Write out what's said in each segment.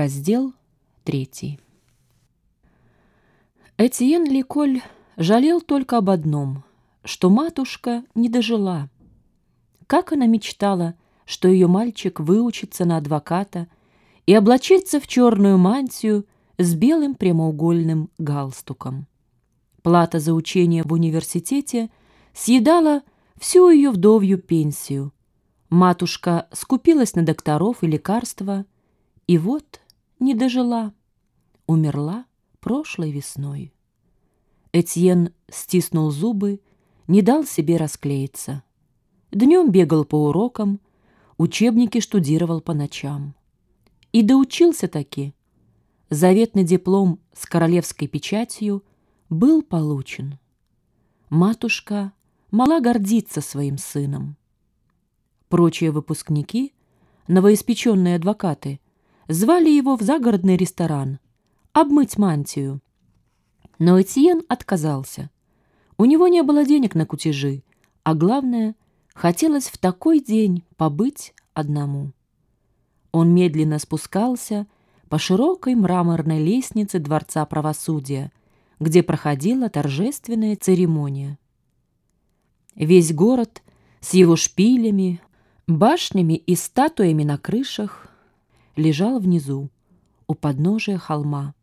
Раздел третий. Этьен Ликоль жалел только об одном, что матушка не дожила. Как она мечтала, что ее мальчик выучится на адвоката и облачится в черную мантию с белым прямоугольным галстуком. Плата за учение в университете съедала всю ее вдовью пенсию. Матушка скупилась на докторов и лекарства – и вот не дожила, умерла прошлой весной. Этьен стиснул зубы, не дал себе расклеиться. Днем бегал по урокам, учебники штудировал по ночам. И доучился таки. Заветный диплом с королевской печатью был получен. Матушка мала гордиться своим сыном. Прочие выпускники, новоиспеченные адвокаты, звали его в загородный ресторан обмыть мантию. Но Этьен отказался. У него не было денег на кутежи, а главное, хотелось в такой день побыть одному. Он медленно спускался по широкой мраморной лестнице Дворца правосудия, где проходила торжественная церемония. Весь город с его шпилями, башнями и статуями на крышах лежал внизу, у подножия холма.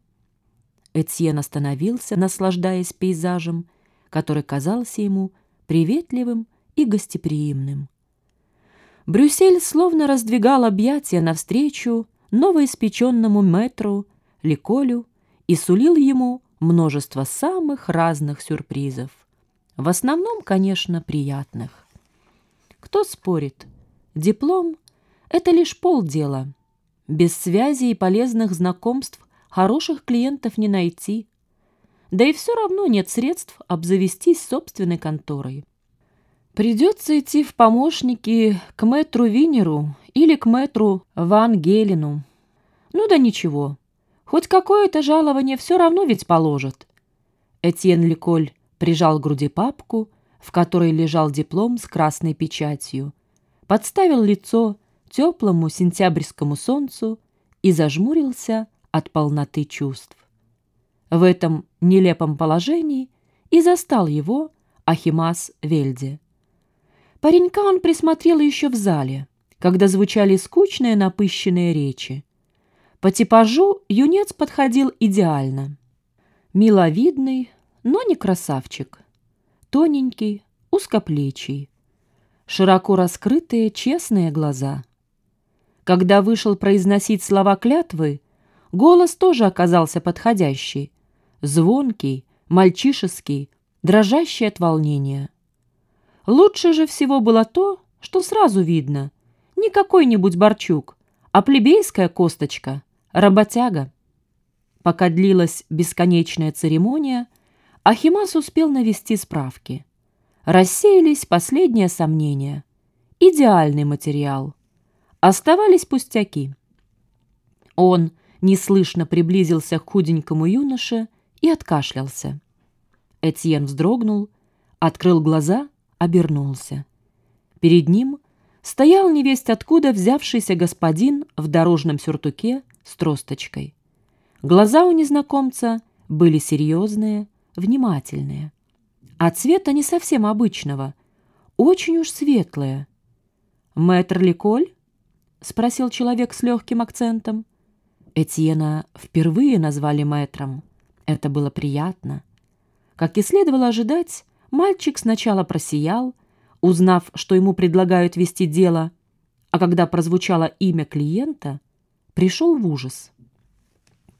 Этьен остановился, наслаждаясь пейзажем, который казался ему приветливым и гостеприимным. Брюссель словно раздвигал объятия навстречу новоиспеченному метру Ликолю и сулил ему множество самых разных сюрпризов. В основном, конечно, приятных. Кто спорит? Диплом — это лишь полдела — без связи и полезных знакомств хороших клиентов не найти. Да и все равно нет средств обзавестись собственной конторой. Придется идти в помощники к мэтру Винеру или к мэтру Ван Гелину. Ну да ничего, хоть какое-то жалование все равно ведь положат. Этьен Ликоль прижал к груди папку, в которой лежал диплом с красной печатью, подставил лицо теплому сентябрьскому солнцу и зажмурился от полноты чувств. В этом нелепом положении и застал его Ахимас Вельде. Паренька он присмотрел еще в зале, когда звучали скучные напыщенные речи. По типажу юнец подходил идеально. Миловидный, но не красавчик. Тоненький, узкоплечий. Широко раскрытые честные глаза — когда вышел произносить слова клятвы, голос тоже оказался подходящий, звонкий, мальчишеский, дрожащий от волнения. Лучше же всего было то, что сразу видно, не какой-нибудь Борчук, а плебейская косточка, работяга. Пока длилась бесконечная церемония, Ахимас успел навести справки. Рассеялись последние сомнения. Идеальный материал. Оставались пустяки. Он неслышно приблизился к худенькому юноше и откашлялся. Этьен вздрогнул, открыл глаза, обернулся. Перед ним стоял невесть откуда взявшийся господин в дорожном сюртуке с тросточкой. Глаза у незнакомца были серьезные, внимательные. А цвета не совсем обычного, очень уж светлые. «Мэтр Ликоль?» — спросил человек с легким акцентом. Этьена впервые назвали мэтром. Это было приятно. Как и следовало ожидать, мальчик сначала просиял, узнав, что ему предлагают вести дело, а когда прозвучало имя клиента, пришел в ужас.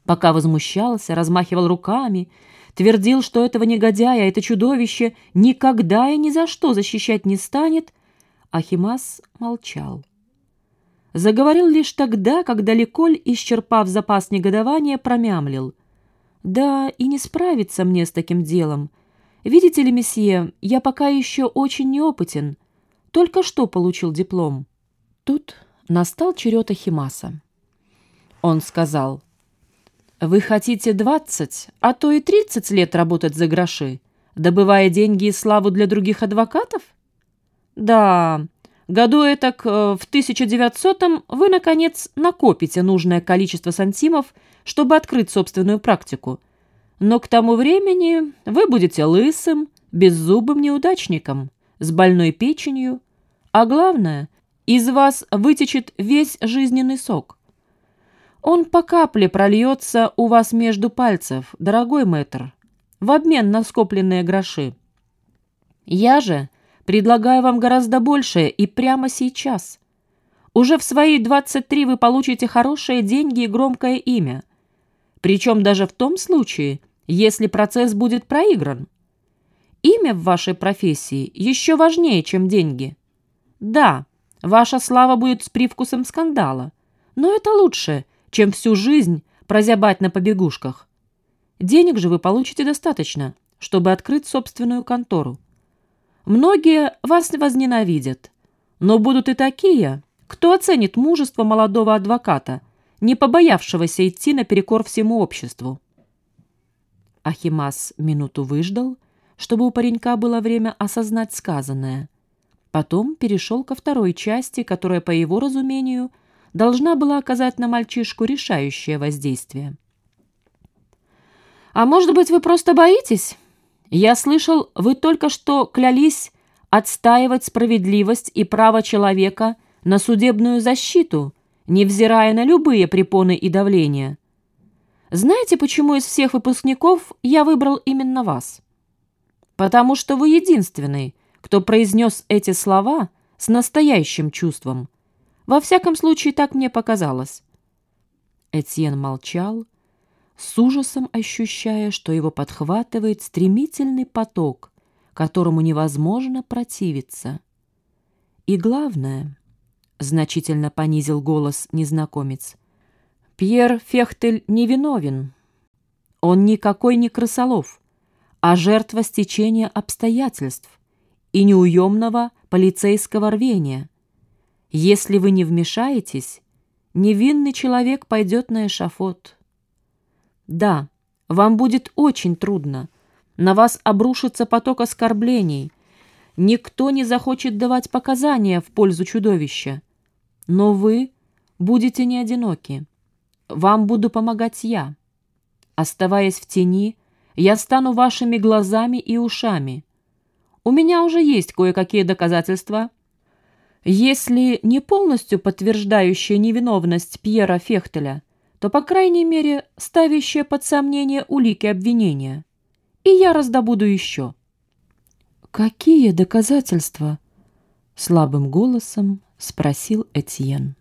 Пока возмущался, размахивал руками, твердил, что этого негодяя, это чудовище никогда и ни за что защищать не станет, Ахимас молчал заговорил лишь тогда, когда Ликоль, исчерпав запас негодования, промямлил. «Да, и не справиться мне с таким делом. Видите ли, месье, я пока еще очень неопытен. Только что получил диплом». Тут настал черед Ахимаса. Он сказал, «Вы хотите двадцать, а то и тридцать лет работать за гроши, добывая деньги и славу для других адвокатов?» «Да, Году этак э, в 1900-м вы, наконец, накопите нужное количество сантимов, чтобы открыть собственную практику. Но к тому времени вы будете лысым, беззубым неудачником, с больной печенью, а главное, из вас вытечет весь жизненный сок. Он по капле прольется у вас между пальцев, дорогой мэтр, в обмен на скопленные гроши. Я же предлагаю вам гораздо большее и прямо сейчас. Уже в свои 23 вы получите хорошие деньги и громкое имя. Причем даже в том случае, если процесс будет проигран. Имя в вашей профессии еще важнее, чем деньги. Да, ваша слава будет с привкусом скандала, но это лучше, чем всю жизнь прозябать на побегушках. Денег же вы получите достаточно, чтобы открыть собственную контору. Многие вас возненавидят, но будут и такие, кто оценит мужество молодого адвоката, не побоявшегося идти наперекор всему обществу. Ахимас минуту выждал, чтобы у паренька было время осознать сказанное. Потом перешел ко второй части, которая, по его разумению, должна была оказать на мальчишку решающее воздействие. «А может быть, вы просто боитесь?» Я слышал, вы только что клялись отстаивать справедливость и право человека на судебную защиту, невзирая на любые препоны и давления. Знаете, почему из всех выпускников я выбрал именно вас? Потому что вы единственный, кто произнес эти слова с настоящим чувством. Во всяком случае, так мне показалось. Этьен молчал, с ужасом ощущая, что его подхватывает стремительный поток, которому невозможно противиться. И главное, значительно понизил голос незнакомец, Пьер Фехтель невиновен. Он никакой не крысолов, а жертва стечения обстоятельств и неуемного полицейского рвения. Если вы не вмешаетесь, невинный человек пойдет на эшафот. Да, вам будет очень трудно. На вас обрушится поток оскорблений. Никто не захочет давать показания в пользу чудовища. Но вы будете не одиноки. Вам буду помогать я. Оставаясь в тени, я стану вашими глазами и ушами. У меня уже есть кое-какие доказательства. Если не полностью подтверждающие невиновность Пьера Фехтеля, то, по крайней мере, ставящее под сомнение улики обвинения. И я раздобуду еще. «Какие доказательства?» — слабым голосом спросил Этьен.